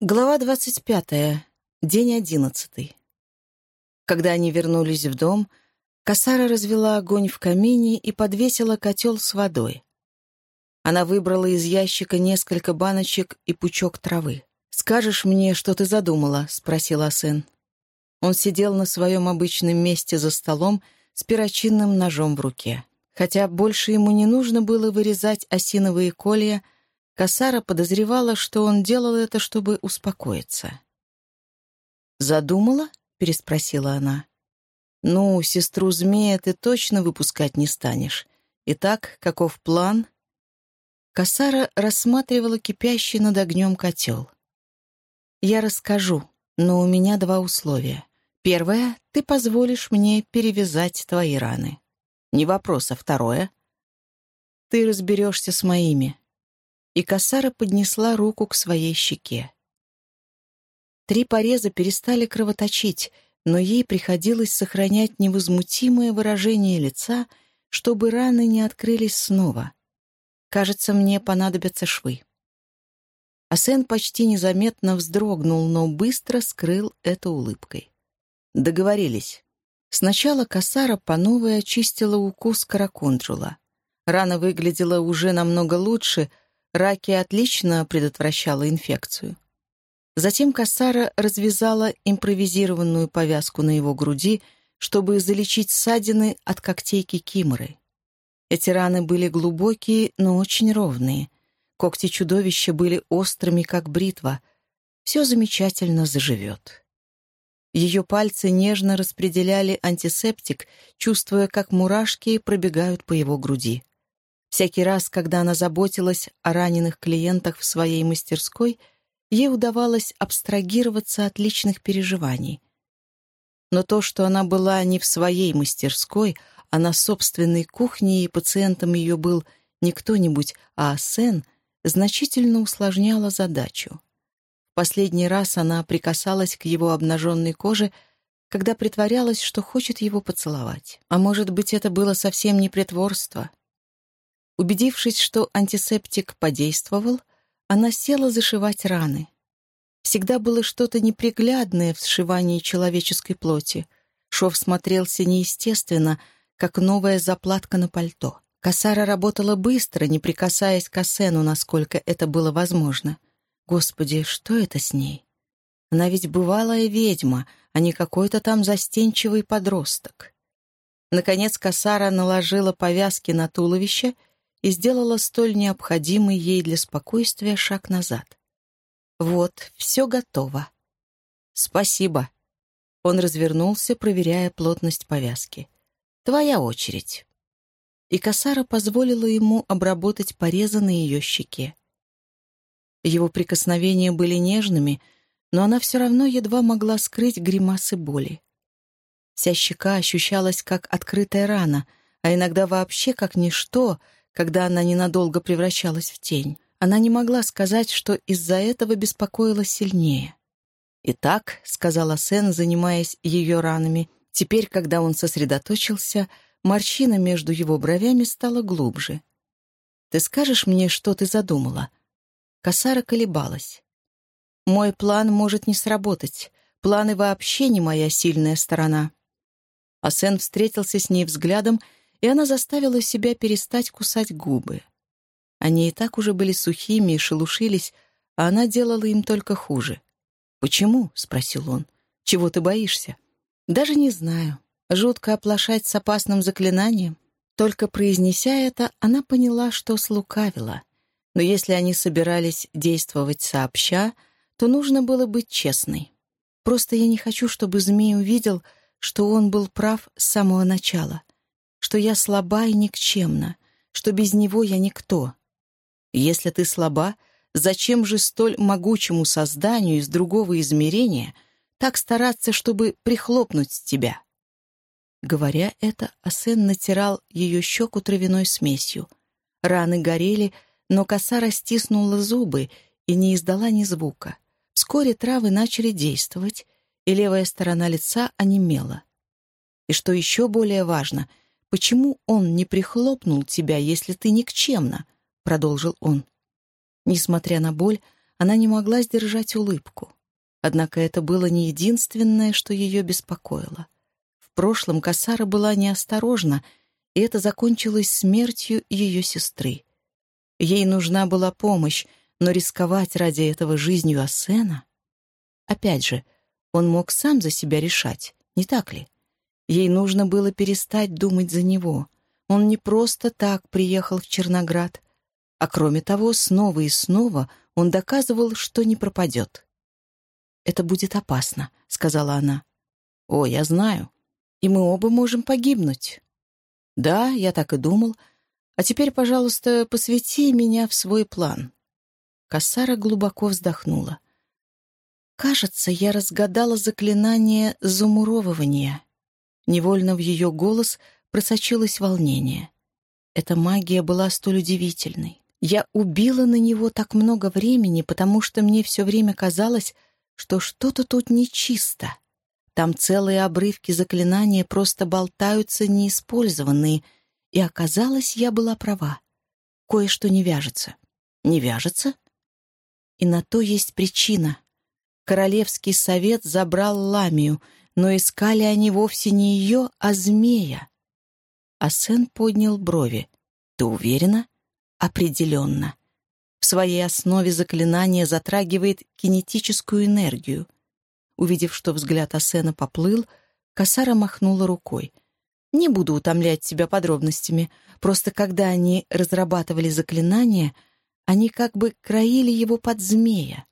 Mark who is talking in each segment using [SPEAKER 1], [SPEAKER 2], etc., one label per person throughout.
[SPEAKER 1] Глава двадцать пятая. День одиннадцатый. Когда они вернулись в дом, Касара развела огонь в камине и подвесила котел с водой. Она выбрала из ящика несколько баночек и пучок травы. «Скажешь мне, что ты задумала?» — спросил Асен. Он сидел на своем обычном месте за столом с перочинным ножом в руке. Хотя больше ему не нужно было вырезать осиновые колья, Касара подозревала, что он делал это, чтобы успокоиться. «Задумала?» — переспросила она. «Ну, сестру змея ты точно выпускать не станешь. Итак, каков план?» Касара рассматривала кипящий над огнем котел. «Я расскажу, но у меня два условия. Первое — ты позволишь мне перевязать твои раны. Не вопрос, а второе — ты разберешься с моими». И Касара поднесла руку к своей щеке. Три пореза перестали кровоточить, но ей приходилось сохранять невозмутимое выражение лица, чтобы раны не открылись снова. Кажется, мне понадобятся швы. Асен почти незаметно вздрогнул, но быстро скрыл это улыбкой. Договорились. Сначала Касара по новой очистила укус караконджула. Рана выглядела уже намного лучше, раки отлично предотвращала инфекцию. Затем Кассара развязала импровизированную повязку на его груди, чтобы залечить ссадины от когтей кикиморы. Эти раны были глубокие, но очень ровные. Когти чудовища были острыми, как бритва. Все замечательно заживет. Ее пальцы нежно распределяли антисептик, чувствуя, как мурашки пробегают по его груди. Всякий раз, когда она заботилась о раненых клиентах в своей мастерской — ей удавалось абстрагироваться от личных переживаний. Но то, что она была не в своей мастерской, а на собственной кухне, и пациентом ее был не кто-нибудь, а Сен, значительно усложняло задачу. В последний раз она прикасалась к его обнаженной коже, когда притворялась, что хочет его поцеловать. А может быть, это было совсем не притворство. Убедившись, что антисептик подействовал, она села зашивать раны. Всегда было что-то неприглядное в сшивании человеческой плоти. Шов смотрелся неестественно, как новая заплатка на пальто. Косара работала быстро, не прикасаясь к Асену, насколько это было возможно. Господи, что это с ней? Она ведь бывалая ведьма, а не какой-то там застенчивый подросток. Наконец Касара наложила повязки на туловище и сделала столь необходимый ей для спокойствия шаг назад. «Вот, все готово». «Спасибо». Он развернулся, проверяя плотность повязки. «Твоя очередь». И Касара позволила ему обработать порезы на ее щеке. Его прикосновения были нежными, но она все равно едва могла скрыть гримасы боли. Вся щека ощущалась как открытая рана, а иногда вообще как ничто, когда она ненадолго превращалась в тень. Она не могла сказать, что из-за этого беспокоилась сильнее. «Итак», — сказала Сен, занимаясь ее ранами, теперь, когда он сосредоточился, морщина между его бровями стала глубже. «Ты скажешь мне, что ты задумала?» Косара колебалась. «Мой план может не сработать. Планы вообще не моя сильная сторона». Асен встретился с ней взглядом и она заставила себя перестать кусать губы. Они и так уже были сухими и шелушились, а она делала им только хуже. «Почему?» — спросил он. «Чего ты боишься?» «Даже не знаю. Жутко оплошать с опасным заклинанием». Только произнеся это, она поняла, что слукавила. Но если они собирались действовать сообща, то нужно было быть честной. Просто я не хочу, чтобы змей увидел, что он был прав с самого начала — что я слаба и никчемна, что без него я никто. Если ты слаба, зачем же столь могучему созданию из другого измерения так стараться, чтобы прихлопнуть тебя? Говоря это, Асен натирал ее щеку травяной смесью. Раны горели, но коса растиснула зубы и не издала ни звука. Вскоре травы начали действовать, и левая сторона лица онемела. И что еще более важно — «Почему он не прихлопнул тебя, если ты никчемна?» — продолжил он. Несмотря на боль, она не могла сдержать улыбку. Однако это было не единственное, что ее беспокоило. В прошлом Касара была неосторожна, и это закончилось смертью ее сестры. Ей нужна была помощь, но рисковать ради этого жизнью Асена... Опять же, он мог сам за себя решать, не так ли? Ей нужно было перестать думать за него. Он не просто так приехал в Черноград, а кроме того, снова и снова он доказывал, что не пропадет. «Это будет опасно», — сказала она. «О, я знаю. И мы оба можем погибнуть». «Да, я так и думал. А теперь, пожалуйста, посвяти меня в свой план». Кассара глубоко вздохнула. «Кажется, я разгадала заклинание замуровывания». Невольно в ее голос просочилось волнение. Эта магия была столь удивительной. Я убила на него так много времени, потому что мне все время казалось, что что-то тут нечисто. Там целые обрывки заклинания просто болтаются неиспользованные, и оказалось, я была права. Кое-что не вяжется. Не вяжется? И на то есть причина. Королевский совет забрал Ламию, но искали они вовсе не ее, а змея. Асен поднял брови. «Ты уверена?» «Определенно. В своей основе заклинание затрагивает кинетическую энергию. Увидев, что взгляд Асена поплыл, Касара махнула рукой. «Не буду утомлять тебя подробностями. Просто когда они разрабатывали заклинание, они как бы краили его под змея.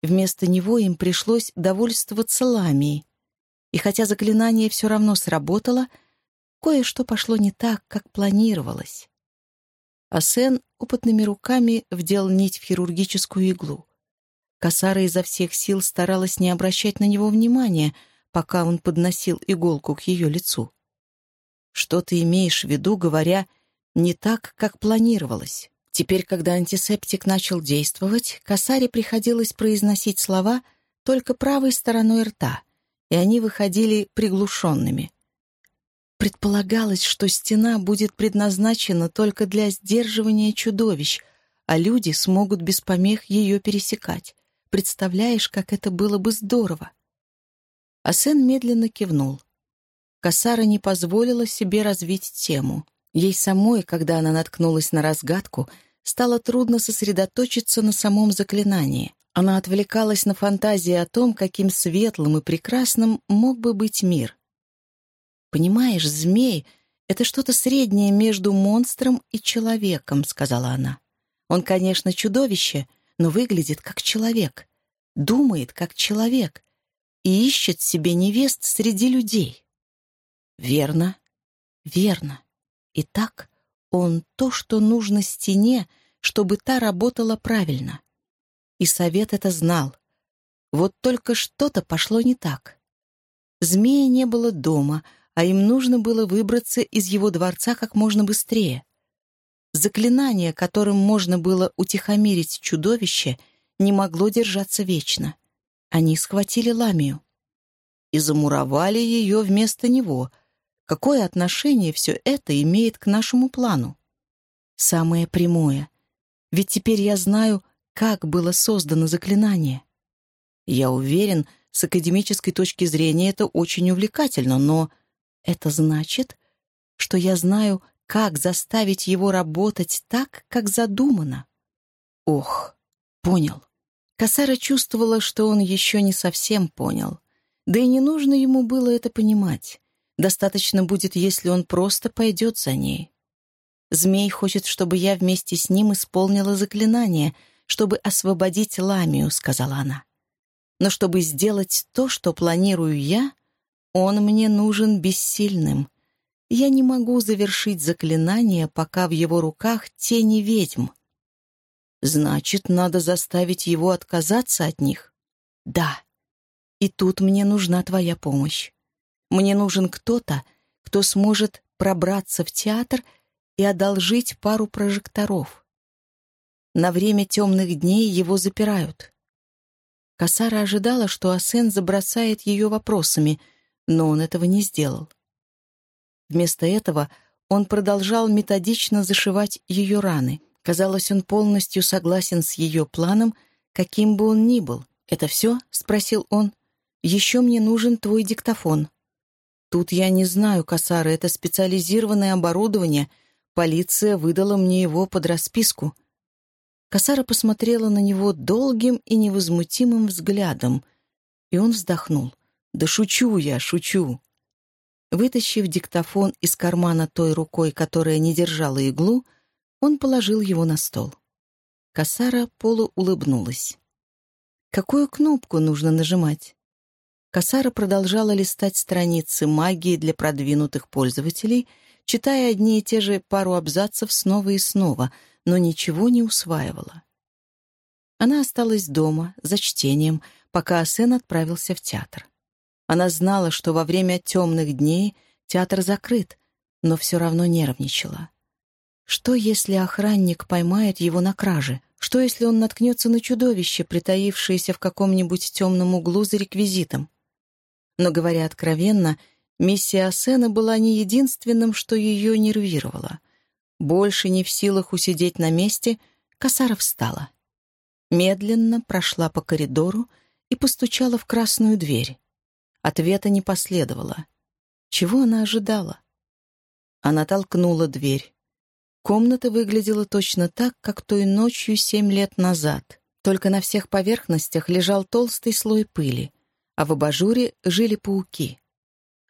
[SPEAKER 1] Вместо него им пришлось довольствоваться ламией. И хотя заклинание все равно сработало, кое-что пошло не так, как планировалось. Асен опытными руками вдел нить в хирургическую иглу. Косара изо всех сил старалась не обращать на него внимания, пока он подносил иголку к ее лицу. «Что ты имеешь в виду, говоря «не так, как планировалось»?» Теперь, когда антисептик начал действовать, Косаре приходилось произносить слова только правой стороной рта, и они выходили приглушенными. Предполагалось, что стена будет предназначена только для сдерживания чудовищ, а люди смогут без помех ее пересекать. Представляешь, как это было бы здорово!» Асен медленно кивнул. Касара не позволила себе развить тему. Ей самой, когда она наткнулась на разгадку, стало трудно сосредоточиться на самом заклинании. Она отвлекалась на фантазии о том, каким светлым и прекрасным мог бы быть мир. «Понимаешь, змей — это что-то среднее между монстром и человеком», — сказала она. «Он, конечно, чудовище, но выглядит как человек, думает как человек и ищет себе невест среди людей». «Верно, верно. Итак, он то, что нужно стене, чтобы та работала правильно. И совет это знал. Вот только что-то пошло не так. Змея не было дома — а им нужно было выбраться из его дворца как можно быстрее. Заклинание, которым можно было утихомирить чудовище, не могло держаться вечно. Они схватили Ламию и замуровали ее вместо него. Какое отношение все это имеет к нашему плану? Самое прямое. Ведь теперь я знаю, как было создано заклинание. Я уверен, с академической точки зрения это очень увлекательно, но это значит, что я знаю, как заставить его работать так, как задумано. Ох, понял. Касара чувствовала, что он еще не совсем понял. Да и не нужно ему было это понимать. Достаточно будет, если он просто пойдет за ней. Змей хочет, чтобы я вместе с ним исполнила заклинание, чтобы освободить Ламию, сказала она. Но чтобы сделать то, что планирую я, он мне нужен бессильным. Я не могу завершить заклинание, пока в его руках тени ведьм. Значит, надо заставить его отказаться от них? Да. И тут мне нужна твоя помощь. Мне нужен кто-то, кто сможет пробраться в театр и одолжить пару прожекторов. На время темных дней его запирают. Касара ожидала, что Асен забросает ее вопросами — но он этого не сделал. Вместо этого он продолжал методично зашивать ее раны. Казалось, он полностью согласен с ее планом, каким бы он ни был. «Это все?» — спросил он. «Еще мне нужен твой диктофон». «Тут я не знаю, Касара, это специализированное оборудование. Полиция выдала мне его под расписку». Касара посмотрела на него долгим и невозмутимым взглядом, и он вздохнул. «Да шучу я, шучу». Вытащив диктофон из кармана той рукой, которая не держала иглу, он положил его на стол. Касара полуулыбнулась. «Какую кнопку нужно нажимать?» Касара продолжала листать страницы магии для продвинутых пользователей, читая одни и те же пару абзацев снова и снова, но ничего не усваивала. Она осталась дома, за чтением, пока Асен отправился в театр. Она знала, что во время темных дней театр закрыт, но все равно нервничала. Что, если охранник поймает его на краже? Что, если он наткнется на чудовище, притаившееся в каком-нибудь темном углу за реквизитом? Но, говоря откровенно, миссия Асена была не единственным, что ее нервировало. Больше не в силах усидеть на месте, Косара встала. Медленно прошла по коридору и постучала в красную дверь. Ответа не последовало. Чего она ожидала? Она толкнула дверь. Комната выглядела точно так, как той ночью семь лет назад. Только на всех поверхностях лежал толстый слой пыли, а в абажуре жили пауки.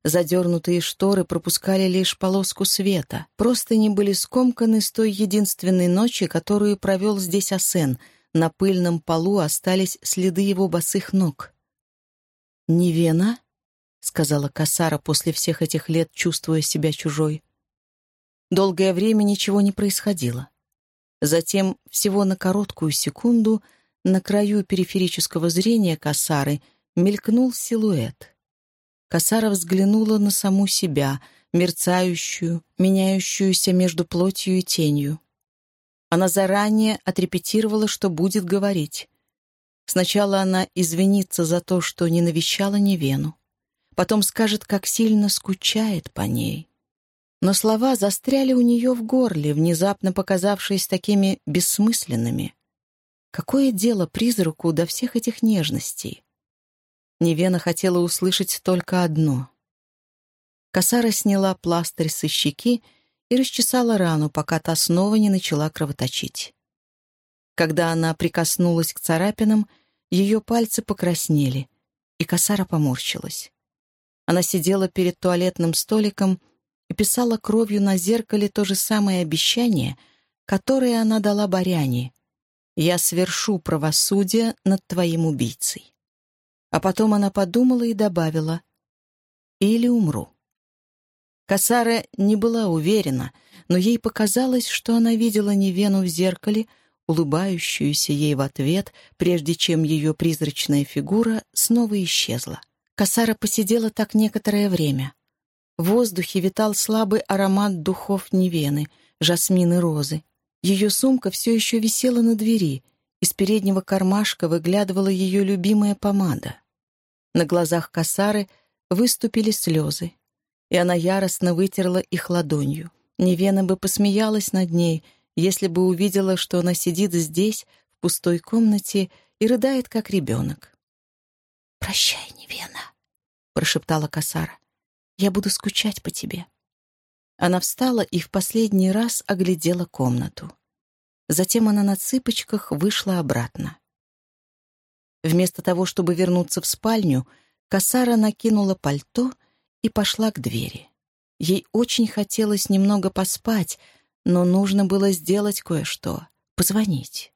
[SPEAKER 1] Задернутые шторы пропускали лишь полоску света. Просто не были скомканы с той единственной ночи, которую провел здесь Асен. На пыльном полу остались следы его босых ног. «Невена?» — сказала Касара после всех этих лет, чувствуя себя чужой. Долгое время ничего не происходило. Затем, всего на короткую секунду, на краю периферического зрения Касары мелькнул силуэт. Касара взглянула на саму себя, мерцающую, меняющуюся между плотью и тенью. Она заранее отрепетировала, что будет говорить. Сначала она извинится за то, что не навещала Невену потом скажет, как сильно скучает по ней. Но слова застряли у нее в горле, внезапно показавшись такими бессмысленными. Какое дело призраку до всех этих нежностей? Невена хотела услышать только одно. Косара сняла пластырь со щеки и расчесала рану, пока та снова не начала кровоточить. Когда она прикоснулась к царапинам, ее пальцы покраснели, и Косара поморщилась. Она сидела перед туалетным столиком и писала кровью на зеркале то же самое обещание, которое она дала Баряне. «Я свершу правосудие над твоим убийцей». А потом она подумала и добавила «Или умру». Касара не была уверена, но ей показалось, что она видела Невену в зеркале, улыбающуюся ей в ответ, прежде чем ее призрачная фигура снова исчезла. Косара посидела так некоторое время. В воздухе витал слабый аромат духов Невены, жасмин и розы. Ее сумка все еще висела на двери. Из переднего кармашка выглядывала ее любимая помада. На глазах Косары выступили слезы, и она яростно вытерла их ладонью. Невена бы посмеялась над ней, если бы увидела, что она сидит здесь, в пустой комнате, и рыдает, как ребенок. «Прощай, Невена», — прошептала Касара. «Я буду скучать по тебе». Она встала и в последний раз оглядела комнату. Затем она на цыпочках вышла обратно. Вместо того, чтобы вернуться в спальню, Касара накинула пальто и пошла к двери. Ей очень хотелось немного поспать, но нужно было сделать кое-что — позвонить.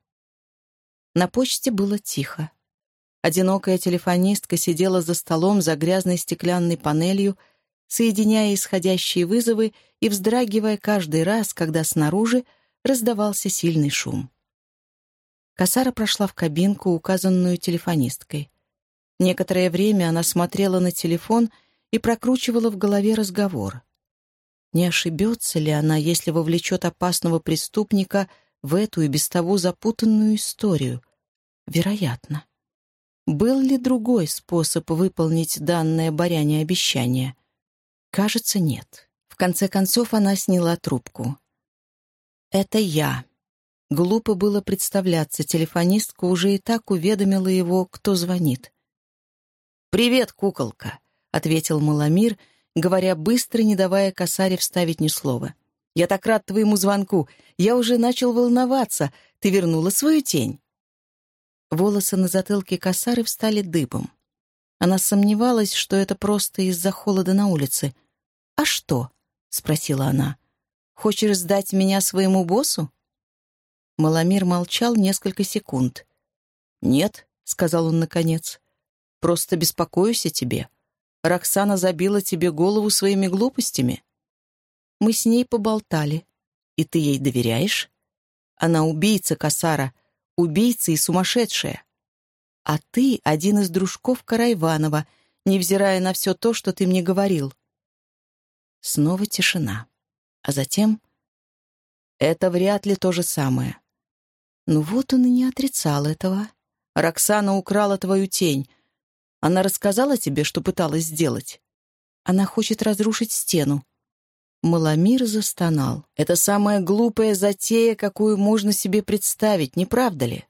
[SPEAKER 1] На почте было тихо. Одинокая телефонистка сидела за столом за грязной стеклянной панелью, соединяя исходящие вызовы и вздрагивая каждый раз, когда снаружи раздавался сильный шум. Косара прошла в кабинку, указанную телефонисткой. Некоторое время она смотрела на телефон и прокручивала в голове разговор. Не ошибется ли она, если вовлечет опасного преступника в эту и без того запутанную историю? Вероятно. Был ли другой способ выполнить данное Баряне обещание? Кажется, нет. В конце концов она сняла трубку. «Это я», — Глупо было представляться, телефонистка уже и так уведомила его, кто звонит. «Привет, куколка», — ответил Маломир, говоря быстро, не давая косаре вставить ни слова. «Я так рад твоему звонку. Я уже начал волноваться. Ты вернула свою тень?» Волосы на затылке косары встали дыбом. Она сомневалась, что это просто из-за холода на улице. «А что?» — спросила она. «Хочешь сдать меня своему боссу?» Маломир молчал несколько секунд. «Нет», — сказал он наконец, — «просто беспокоюсь о тебе. Роксана забила тебе голову своими глупостями. Мы с ней поболтали. И ты ей доверяешь? Она убийца, Касара, убийца и сумасшедшая. А ты один из дружков Карайванова, невзирая на все то, что ты мне говорил. Снова тишина. А затем... Это вряд ли то же самое. Ну вот он и не отрицал этого. Роксана украла твою тень. Она рассказала тебе, что пыталась сделать? Она хочет разрушить стену. Маломир застонал. Это самая глупая затея, какую можно себе представить, не правда ли?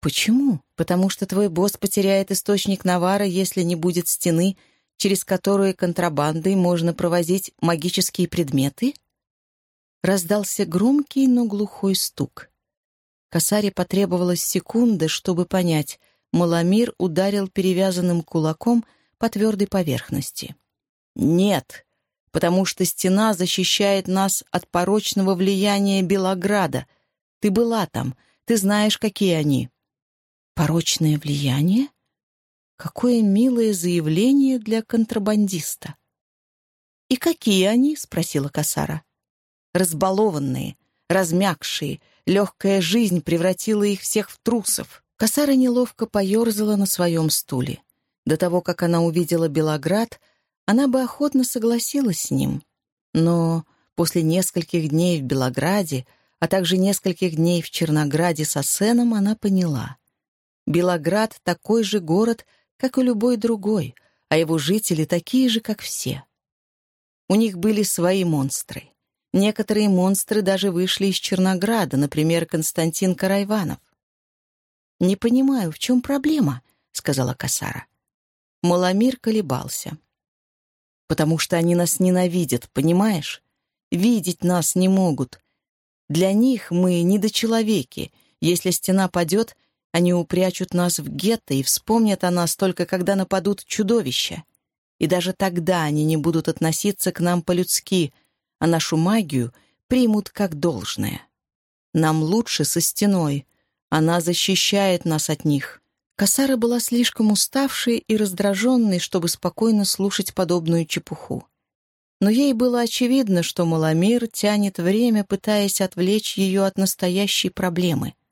[SPEAKER 1] Почему? Потому что твой босс потеряет источник навара, если не будет стены, через которую контрабандой можно провозить магические предметы? Раздался громкий, но глухой стук. Косаре потребовалась секунда, чтобы понять. Маламир ударил перевязанным кулаком по твердой поверхности. «Нет, потому что стена защищает нас от порочного влияния Белограда. Ты была там, ты знаешь, какие они». Порочное влияние? Какое милое заявление для контрабандиста. «И какие они?» — спросила Касара. «Разбалованные, размягшие, легкая жизнь превратила их всех в трусов». Касара неловко поерзала на своем стуле. До того, как она увидела Белоград, она бы охотно согласилась с ним. Но после нескольких дней в Белограде, а также нескольких дней в Чернограде с Асеном, она поняла — Белоград — такой же город, как и любой другой, а его жители такие же, как все. У них были свои монстры. Некоторые монстры даже вышли из Чернограда, например, Константин Карайванов. «Не понимаю, в чем проблема?» — сказала Касара. Маломир колебался. «Потому что они нас ненавидят, понимаешь? Видеть нас не могут. Для них мы недочеловеки. Если стена падет, они упрячут нас в гетто и вспомнят о нас только когда нападут чудовища. И даже тогда они не будут относиться к нам по-людски, а нашу магию примут как должное. Нам лучше со стеной. Она защищает нас от них. Касара была слишком уставшей и раздраженной, чтобы спокойно слушать подобную чепуху. Но ей было очевидно, что Маламир тянет время, пытаясь отвлечь ее от настоящей проблемы —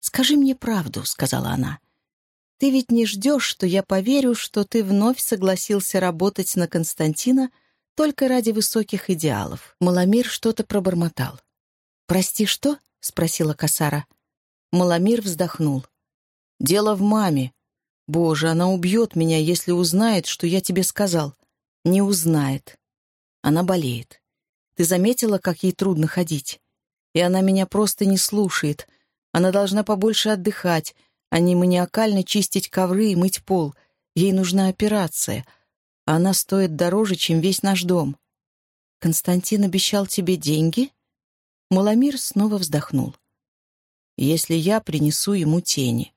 [SPEAKER 1] «Скажи мне правду», — сказала она. «Ты ведь не ждешь, что я поверю, что ты вновь согласился работать на Константина только ради высоких идеалов». Маломир что-то пробормотал. «Прости, что?» — спросила Касара. Маломир вздохнул. «Дело в маме. Боже, она убьет меня, если узнает, что я тебе сказал. Не узнает. Она болеет. Ты заметила, как ей трудно ходить? И она меня просто не слушает, она должна побольше отдыхать, а не маниакально чистить ковры и мыть пол. Ей нужна операция. Она стоит дороже, чем весь наш дом. Константин обещал тебе деньги? Маломир снова вздохнул. Если я принесу ему тени.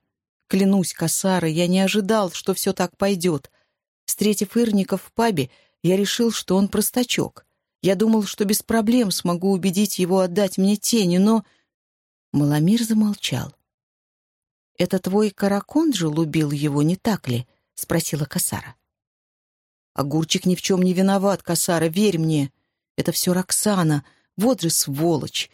[SPEAKER 1] Клянусь, Касара, я не ожидал, что все так пойдет. Встретив Ирников в пабе, я решил, что он простачок. Я думал, что без проблем смогу убедить его отдать мне тени, но... Маломир замолчал. «Это твой каракон же любил его, не так ли?» — спросила Касара. «Огурчик ни в чем не виноват, Касара, верь мне. Это все Роксана, вот же сволочь.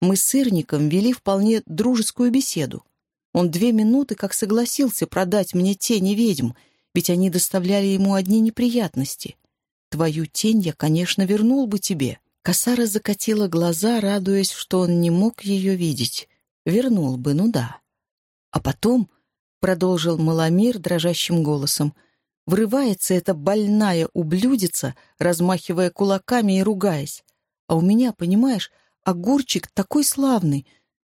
[SPEAKER 1] Мы с Ирником вели вполне дружескую беседу. Он две минуты как согласился продать мне тени ведьм, ведь они доставляли ему одни неприятности. Твою тень я, конечно, вернул бы тебе. Косара закатила глаза, радуясь, что он не мог ее видеть. Вернул бы, ну да. А потом, — продолжил Маломир дрожащим голосом, — врывается эта больная ублюдица, размахивая кулаками и ругаясь. А у меня, понимаешь, огурчик такой славный.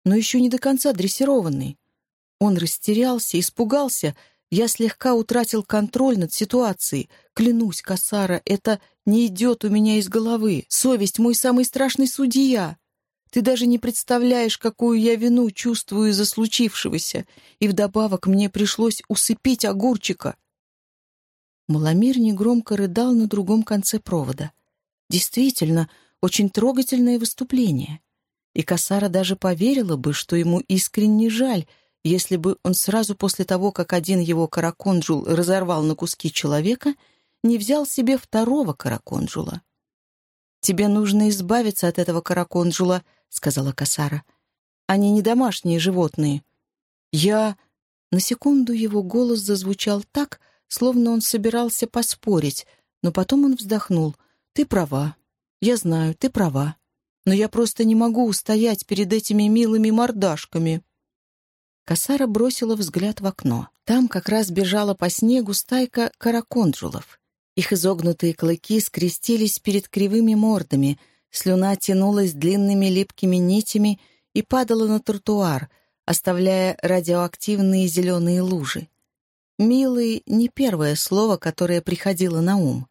[SPEAKER 1] но еще не до конца дрессированный. Он растерялся, испугался. Я слегка утратил контроль над ситуацией. Клянусь, Касара, это не идет у меня из головы. Совесть — мой самый страшный судья. Ты даже не представляешь, какую я вину чувствую из-за случившегося. И вдобавок мне пришлось усыпить огурчика. Маломир негромко рыдал на другом конце провода. Действительно, очень трогательное выступление. И Касара даже поверила бы, что ему искренне жаль, если бы он сразу после того, как один его караконджул разорвал на куски человека, не взял себе второго караконджула. «Тебе нужно избавиться от этого караконджула», — сказала Касара. «Они не домашние животные». «Я...» На секунду его голос зазвучал так, словно он собирался поспорить, но потом он вздохнул. «Ты права. Я знаю, ты права. Но я просто не могу устоять перед этими милыми мордашками». Косара бросила взгляд в окно. Там как раз бежала по снегу стайка караконджулов. Их изогнутые клыки скрестились перед кривыми мордами, слюна тянулась длинными липкими нитями и падала на тротуар, оставляя радиоактивные зеленые лужи. «Милый» — не первое слово, которое приходило на ум.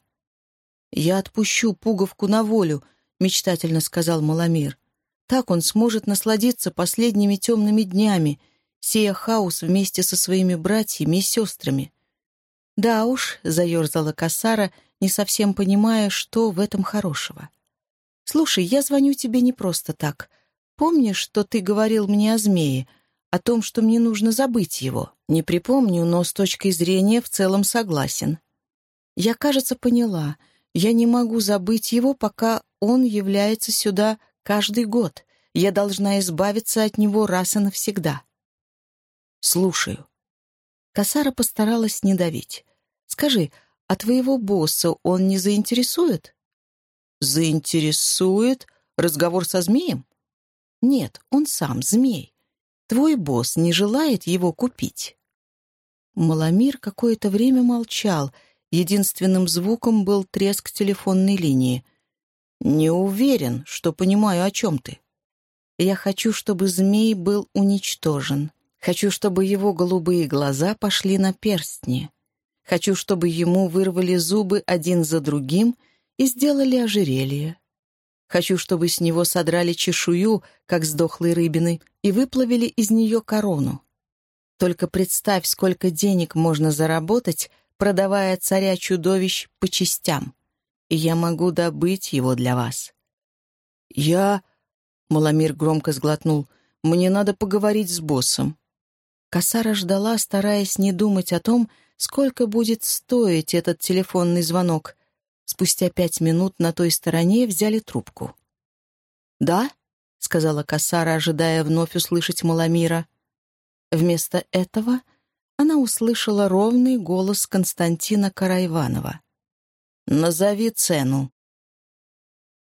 [SPEAKER 1] «Я отпущу пуговку на волю», — мечтательно сказал Маломир. «Так он сможет насладиться последними темными днями, сея хаос вместе со своими братьями и сестрами». «Да уж», — заерзала Касара, не совсем понимая, что в этом хорошего. «Слушай, я звоню тебе не просто так. Помнишь, что ты говорил мне о змее?» о том, что мне нужно забыть его. Не припомню, но с точки зрения в целом согласен. Я, кажется, поняла. Я не могу забыть его, пока он является сюда каждый год. Я должна избавиться от него раз и навсегда. Слушаю. Касара постаралась не давить. Скажи, а твоего босса он не заинтересует? Заинтересует? Разговор со змеем? Нет, он сам змей. Твой босс не желает его купить?» Маломир какое-то время молчал. Единственным звуком был треск телефонной линии. «Не уверен, что понимаю, о чем ты. Я хочу, чтобы змей был уничтожен. Хочу, чтобы его голубые глаза пошли на перстни. Хочу, чтобы ему вырвали зубы один за другим и сделали ожерелье. Хочу, чтобы с него содрали чешую, как с дохлой рыбины, и выплавили из нее корону. Только представь, сколько денег можно заработать, продавая царя-чудовищ по частям. И я могу добыть его для вас. «Я...» — Маломир громко сглотнул. «Мне надо поговорить с боссом». Косара ждала, стараясь не думать о том, сколько будет стоить этот телефонный звонок, Спустя пять минут на той стороне взяли трубку. «Да?» — сказала Касара, ожидая вновь услышать Маламира. Вместо этого она услышала ровный голос Константина Карайванова. «Назови цену».